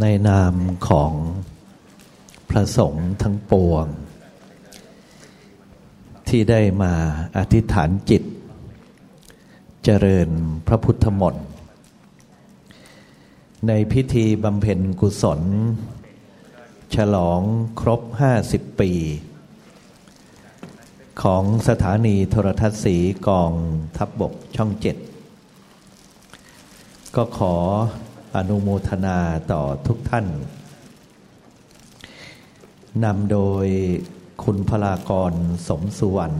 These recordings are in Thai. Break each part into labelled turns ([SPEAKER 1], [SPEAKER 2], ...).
[SPEAKER 1] ในนามของพระสงฆ์ทั้งปวง ที่ได้มาอธิษฐานจิต เจริญพระพุทธมนต์ในพิธีบำเพ็ญกุศล ฉลองครบห้าสิบปี ของสถานีโทรทัศน์สีกองทัพบบกช่องเจ็ดก็ขอ อนุโมทนาต่อทุกท่านนำโดยคุณพลากรสมสุวรรณ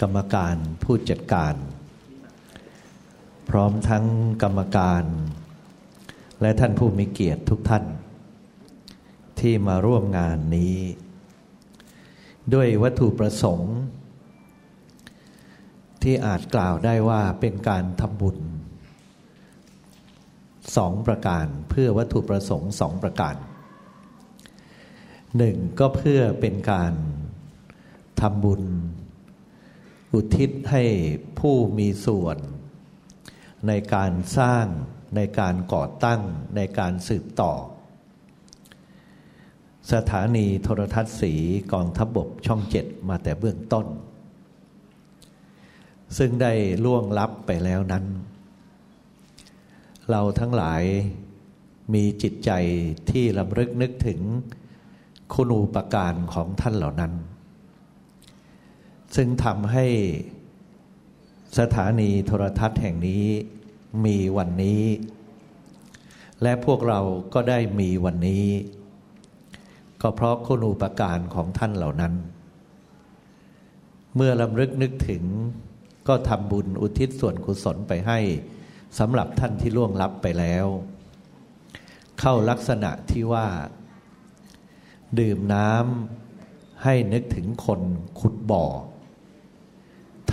[SPEAKER 1] กรรมการผู้จัดการ พร้อมทั้งกรรมการ และท่านผู้มีเกียรติทุกท่าน ที่มาร่วมงานนี้ ด้วยวัตถุประสงค์ ที่อาจกล่าวได้ว่าเป็นการทำบุญ สองประการเพื่อวัตถุประสงค์สองประการหนึ่งก็เพื่อเป็นการทำบุญ อุทิศให้ผู้มีส่วน ในการสร้างในการก่อตั้งในการสืบต่อ สถานีโทรทัศน์สีกองทัพบบกช่องเจ็ดมาแต่เบื้องต้น ซึ่งได้ล่วงลับไปแล้วนั้น เราทั้งหลายมีจิตใจที่ลำลึกนึกถึงคุณูปการของท่านเหล่านั้น ซึ่งทำให้สถานีโทรทัศน์แห่งนี้มีวันนี้ และพวกเราก็ได้มีวันนี้ ก็เพราะคุณูปการของท่านเหล่านั้น เมื่อลำลึกนึกถึงก็ทำบุญอุทิศส่วนกุศลไปให้ สำหรับท่านที่ล่วงลับไปแล้ว เข้าลักษณะที่ว่า ดื่มน้ำให้นึกถึงคนขุดบ่อ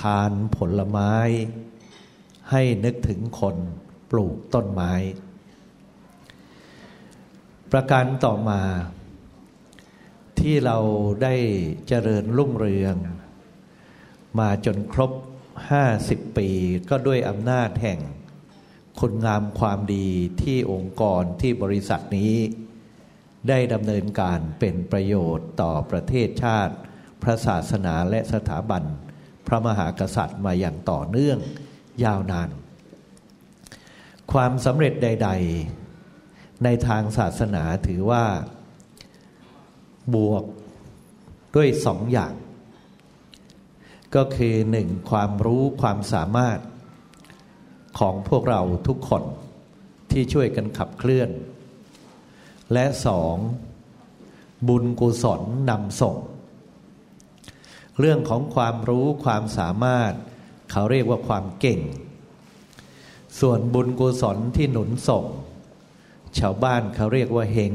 [SPEAKER 1] ทานผลไม้ ให้นึกถึงคนปลูกต้นไม้ ประการต่อมา ที่เราได้เจริญรุ่งเรือง มาจนครบห้าสิบปีก็ด้วยอำนาจแห่ง คุณงามความดีที่องค์กรที่บริษัทนี้ ได้ดำเนินการเป็นประโยชน์ต่อประเทศชาติ พระศาสนาและสถาบัน พระมหากษัตริย์มาอย่างต่อเนื่องยาวนาน ความสำเร็จใด ๆ ในทางศาสนาถือว่า บวกด้วยสองอย่าง ก็คือหนึ่งความรู้ความสามารถ ของพวกเราทุกคนที่ช่วยกันขับเคลื่อน และสองบุญกุศลนำส่ง เรื่องของความรู้ความสามารถ เขาเรียกว่าความเก่ง ส่วนบุญกุศลที่หนุนส่ง ชาวบ้านเขาเรียกว่าเฮง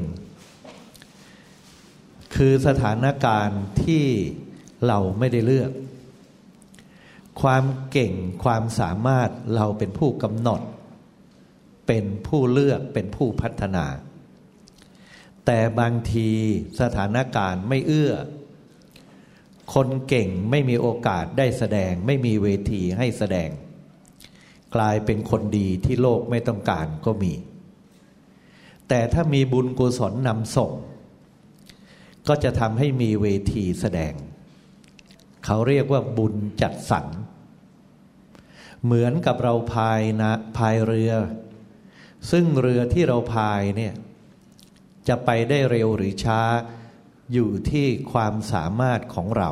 [SPEAKER 1] คือสถานการณ์ที่เราไม่ได้เลือก ความเก่งความสามารถเราเป็นผู้กำหนด เป็นผู้เลือกเป็นผู้พัฒนา แต่บางทีสถานการณ์ไม่เอื้อ คนเก่งไม่มีโอกาสได้แสดง ไม่มีเวทีให้แสดง กลายเป็นคนดีที่โลกไม่ต้องการก็มี แต่ถ้ามีบุญกุศลนำส่ง ก็จะทำให้มีเวทีแสดง เขาเรียกว่าบุญจัดสรรเหมือนกับเราพายนะพายเรือ ซึ่งเรือที่เราพายเนี่ยจะไปได้เร็วหรือช้าอยู่ที่ความสามารถของเรา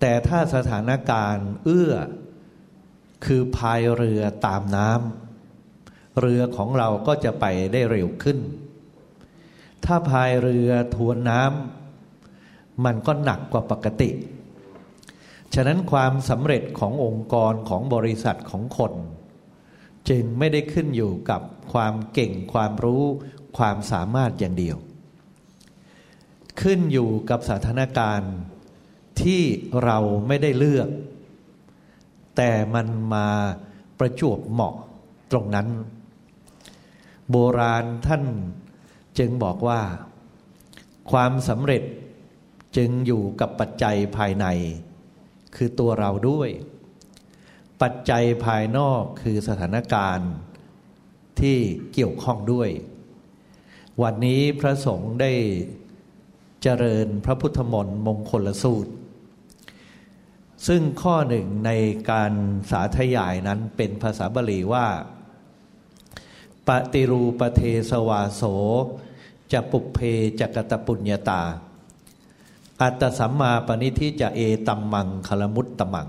[SPEAKER 1] แต่ถ้าสถานการณ์เอื้อ คือพายเรือตามน้ำเรือของเราก็จะไปได้เร็วขึ้น ถ้าพายเรือทวนน้ำ มันก็หนักกว่าปกติ ฉะนั้นความสำเร็จขององค์กรของบริษัทของคน จึงไม่ได้ขึ้นอยู่กับความเก่งความรู้ความสามารถอย่างเดียว ขึ้นอยู่กับสถานการณ์ที่เราไม่ได้เลือก แต่มันมาประจวบเหมาะตรงนั้น โบราณท่านจึงบอกว่า ความสำเร็จ จึงอยู่กับปัจจัยภายใน คือตัวเราด้วย ปัจจัยภายนอกคือสถานการณ์ที่เกี่ยวข้องด้วย วันนี้พระสงฆ์ได้เจริญพระพุทธมนต์มงคลสูตร ซึ่งข้อหนึ่งในการสาธยายนั้นเป็นภาษาบาลีว่า ปฏิรูปเทสวาโสจะปุเพจกตปุญญาตา อัตสัมมาปณิทิจะเอตัมมังคลมุตตมัง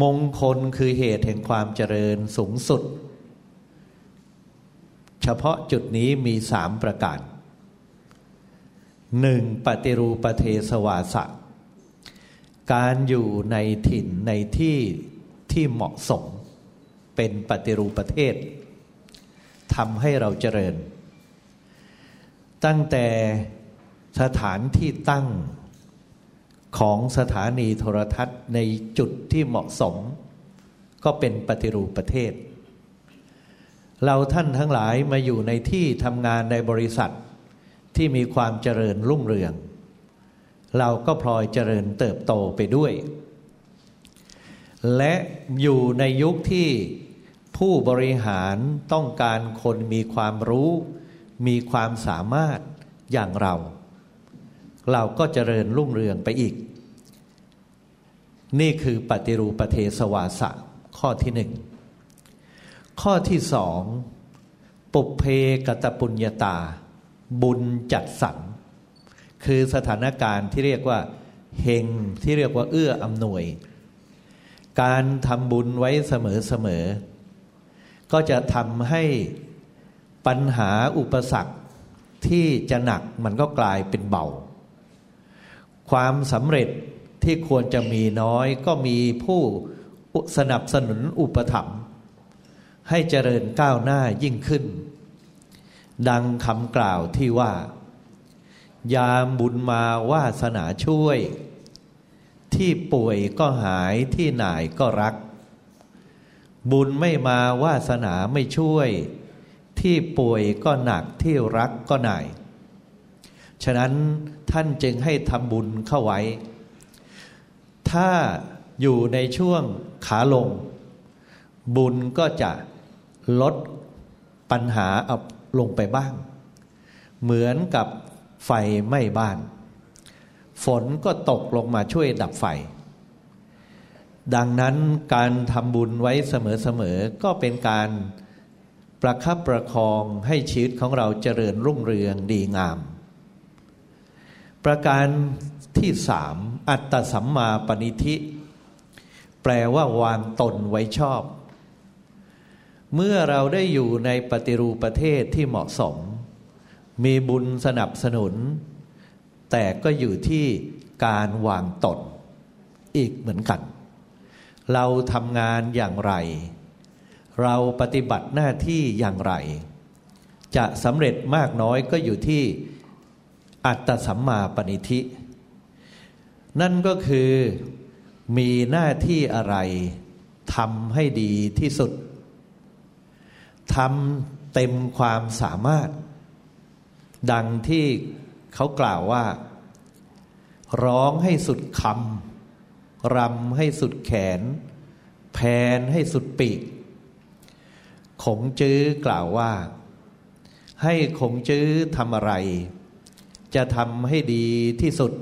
[SPEAKER 1] มงคลคือเหตุแห่งความเจริญสูงสุด เฉพาะจุดนี้มีสามประการหนึ่งปฏิรูปเทสวาสะการอยู่ในถิ่นในที่ที่เหมาะสม เป็นปฏิรูปประเทศทำให้เราเจริญ ตั้งแต่ สถานที่ตั้งของสถานีโทรทัศน์ในจุดที่เหมาะสม ก็เป็นปฏิรูปประเทศ เราท่านทั้งหลายมาอยู่ในที่ทำงานในบริษัทที่มีความเจริญรุ่งเรือง เราก็พลอยเจริญเติบโตไปด้วย และอยู่ในยุคที่ผู้บริหารต้องการคนมีความรู้ มีความสามารถอย่างเรา เราก็เจริญรุ่งเรืองไปอีก นี่คือปฏิรูปเทสวาสะข้อที่หนึ่ง ข้อที่สองปุเพกตปุญญาตา บุญจัดสรรคือสถานการณ์ที่เรียกว่าเฮงที่เรียกว่าเอื้ออำนวย การทำบุญไว้เสมอๆก็จะทำให้ปัญหาอุปสรรคที่จะหนักมันก็กลายเป็นเบา ความสำเร็จที่ควรจะมีน้อย ก็มีผู้สนับสนุนอุปถัมภ์ให้เจริญก้าวหน้ายิ่งขึ้น ดังคำกล่าวที่ว่า ยามบุญมาวาสนาช่วย ที่ป่วยก็หายที่หน่ายก็รัก บุญไม่มาวาสนาไม่ช่วย ที่ป่วยก็หนักที่รักก็หน่าย ฉะนั้น ท่านจึงให้ทำบุญเข้าไว้ ถ้าอยู่ในช่วงขาลง บุญก็จะลดปัญหาเอาลงไปบ้าง เหมือนกับไฟไหม้บ้าน ฝนก็ตกลงมาช่วยดับไฟ ดังนั้นการทำบุญไว้เสมอๆก็เป็นการประคับประคองให้ชีวิตของเราเจริญรุ่งเรืองดีงาม ประการที่สามอัตตสัมมาปณิธิ แปลว่าวางตนไว้ชอบ เมื่อเราได้อยู่ในปฏิรูปประเทศที่เหมาะสม มีบุญสนับสนุน แต่ก็อยู่ที่การวางตน อีกเหมือนกัน เราทำงานอย่างไร เราปฏิบัติหน้าที่อย่างไร จะสำเร็จมากน้อยก็อยู่ที่ อัตสัมมาปณิธิ นั่นก็คือมีหน้าที่อะไรทำให้ดีที่สุดทำเต็มความสามารถ ดังที่เขากล่าวว่า ร้องให้สุดคำรำให้สุดแขน แพนให้สุดปีก ขงจื้อกล่าวว่า ให้ขงจื้อทำอะไร จะทำให้ดีที่สุด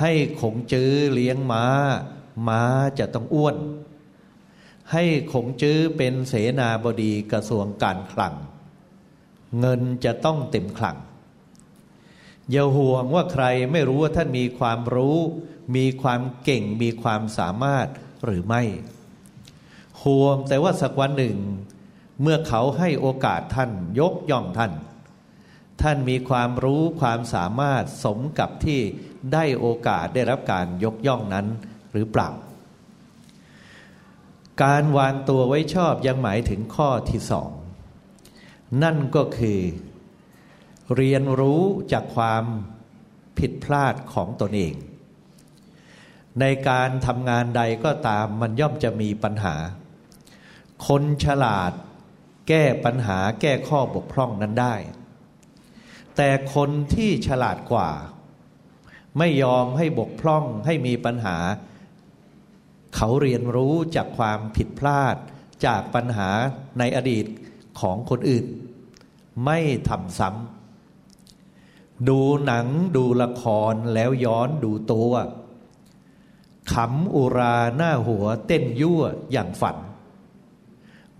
[SPEAKER 1] ให้ขงจื้อเลี้ยงม้า ม้าจะต้องอ้วน ให้ขงจื้อเป็นเสนาบดีกระทรวงการคลัง เงินจะต้องเต็มคลังอย่าห่วงว่าใครไม่รู้ว่าท่านมีความรู้ มีความเก่งมีความสามารถหรือไม่ ห่วงแต่ว่าสักวันหนึ่ง เมื่อเขาให้โอกาสท่านยกย่องท่าน ท่านมีความรู้ความสามารถสมกับที่ได้โอกาสได้รับการยกย่องนั้นหรือเปล่า การวางตัวไว้ชอบยังหมายถึงข้อที่สองนั่นก็คือ เรียนรู้จากความผิดพลาดของตนเอง ในการทำงานใดก็ตามมันย่อมจะมีปัญหา คนฉลาดแก้ปัญหาแก้ข้อบกพร่องนั้นได้ แต่คนที่ฉลาดกว่า ไม่ยอมให้บกพร่องให้มีปัญหา เขาเรียนรู้จากความผิดพลาดจากปัญหาในอดีตของคนอื่น ไม่ทำซ้ำดูหนังดูละครแล้วย้อนดูตัวขำอุราหน้าหัวเต้นยั่วอย่างฝัน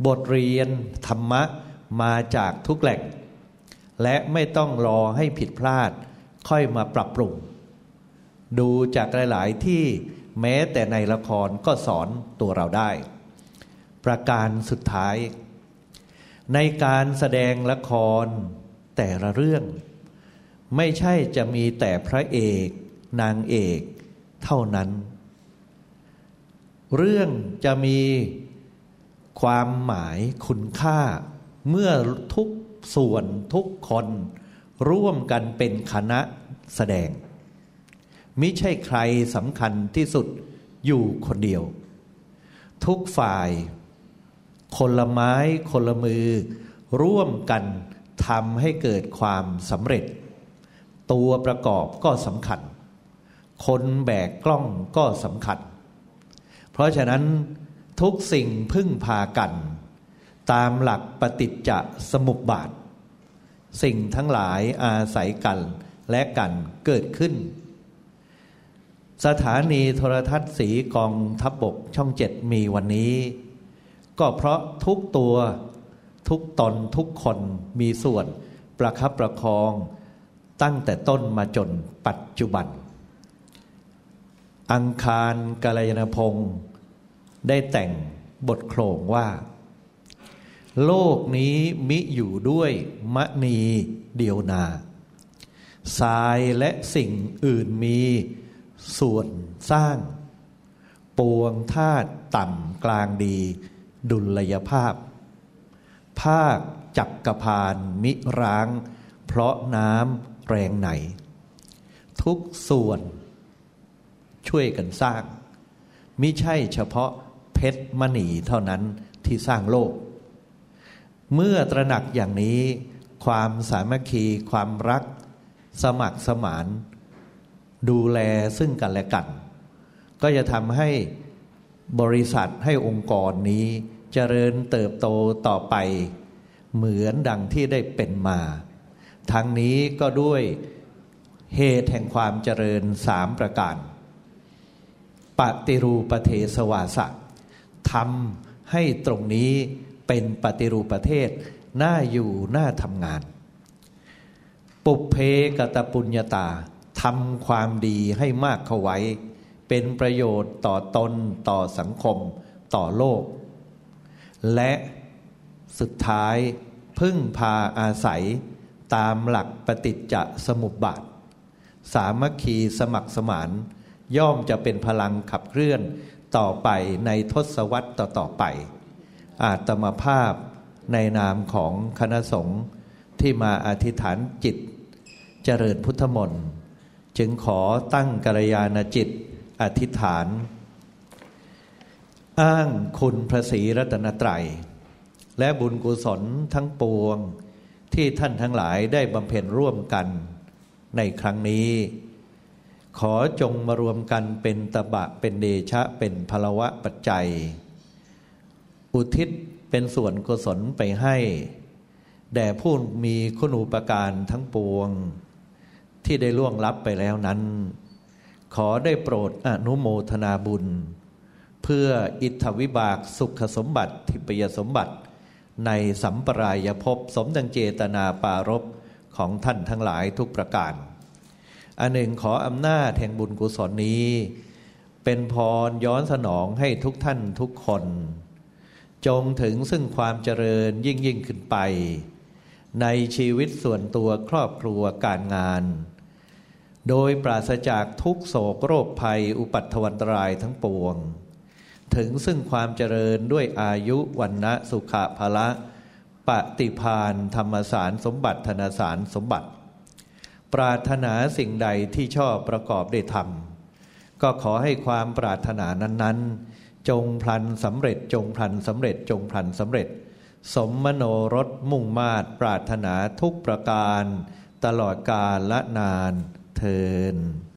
[SPEAKER 1] บทเรียนธรรมะมาจากทุกแหล่ง และไม่ต้องรอให้ผิดพลาด ค่อยมาปรับปรุง ดูจากหลาย ๆ ที่แม้แต่ในละครก็สอนตัวเราได้ ประการสุดท้าย ในการแสดงละครแต่ละเรื่อง ไม่ใช่จะมีแต่พระเอกนางเอกเท่านั้น เรื่องจะมีความหมายคุณค่า เมื่อทุก ส่วนทุกคนร่วมกันเป็นคณะแสดง มิใช่ใครสำคัญที่สุดอยู่คนเดียว ทุกฝ่าย คนละไม้คนละมือ ร่วมกันทำให้เกิดความสำเร็จ ตัวประกอบก็สำคัญ คนแบกกล้องก็สำคัญ เพราะฉะนั้นทุกสิ่งพึ่งพากัน ตามหลักปฏิจจสมุปบาท สิ่งทั้งหลายอาศัยกันและกันเกิดขึ้น สถานีโทรทัศน์สีกองทัพบบกช่องเจ็ดมีวันนี้ ก็เพราะทุกตัวทุกตนทุกคนมีส่วนประคับประคอง ตั้งแต่ต้นมาจนปัจจุบัน อังคารกาลยานพงศ์ได้แต่งบทโครงว่า โลกนี้มิอยู่ด้วยมณีเดียวนาทรายและสิ่งอื่นมีส่วนสร้าง ปวงธาตุต่ำกลางดี ดุลยภาพ ภาคจักกรพานมิร้าง เพราะน้ำแรงไหน ทุกส่วน ช่วยกันสร้าง มิใช่เฉพาะเพชรมณีเท่านั้นที่สร้างโลก เมื่อตระหนักอย่างนี้ ความสามัคคี ความรัก สมัครสมาน ดูแลซึ่งกันและกัน ก็จะทำให้บริษัทให้องค์กรนี้จเจริญเติบโตต่อไป เหมือนดังที่ได้เป็นมา ทั้งนี้ก็ด้วยเหตุแห่งความเจริญสามประการ ปฏิรูปเทสวาสะทำให้ตรงนี้ เป็นปฏิรูปประเทศ น่าอยู่น่าทำงาน ปุเพกตปุญญาตาทำความดีให้มากเข้าไว้ เป็นประโยชน์ต่อตนต่อสังคม ต่อโลก และสุดท้ายพึ่งพาอาศัยตามหลักปฏิจจสมุปบาท สามัคคีสมัครสมาน ย่อมจะเป็นพลังขับเคลื่อนต่อไปในทศวรรษต่อๆไป อาตมภาพในนามของคณะสงฆ์ที่มาอธิษฐานจิต เจริญพุทธมนต์จึงขอตั้งกัลยาณจิตอธิษฐาน อ้างคุณพระศรีรัตนตรัย และบุญกุศลทั้งปวงที่ท่านทั้งหลายได้บำเพ็ญร่วมกันในครั้งนี้ ขอจงมารวมกันเป็นตบะเป็นเดชะเป็นพลวะปัจจัย อุทิศเป็นส่วนกุศลไปให้ แด่ผู้มีคุณูปการทั้งปวง ที่ได้ล่วงลับไปแล้วนั้น ขอได้โปรดอนุโมทนาบุญ เพื่ออิทธวิบากสุขสมบัติทิพยสมบัติ ในสัมปรายภพสมดังเจตนาปารบของท่านทั้งหลายทุกประการ อันหนึ่งขออำนาจแห่งบุญกุศลนี้ เป็นพรย้อนสนองให้ทุกท่านทุกคน จงถึงซึ่งความเจริญยิ่งยิ่งขึ้นไป ในชีวิตส่วนตัวครอบครัวการงาน โดยปราศจากทุกโศกโรคภัยอุปัตถวันตรายทั้งปวง ถึงซึ่งความเจริญด้วยอายุวันนะสุขะภละปฏิพานธรรมสารสมบัติธนสารสมบัติ ปรารถนาสิ่งใดที่ชอบประกอบได้ทำก็ขอให้ความปรารถนานั้นๆ จงพลันสำเร็จจงพลันสำเร็จจงพลันสำเร็จ สมมโนรสมุ่งมาตปรารถนาทุกประการ ตลอดกาลละนานเทิน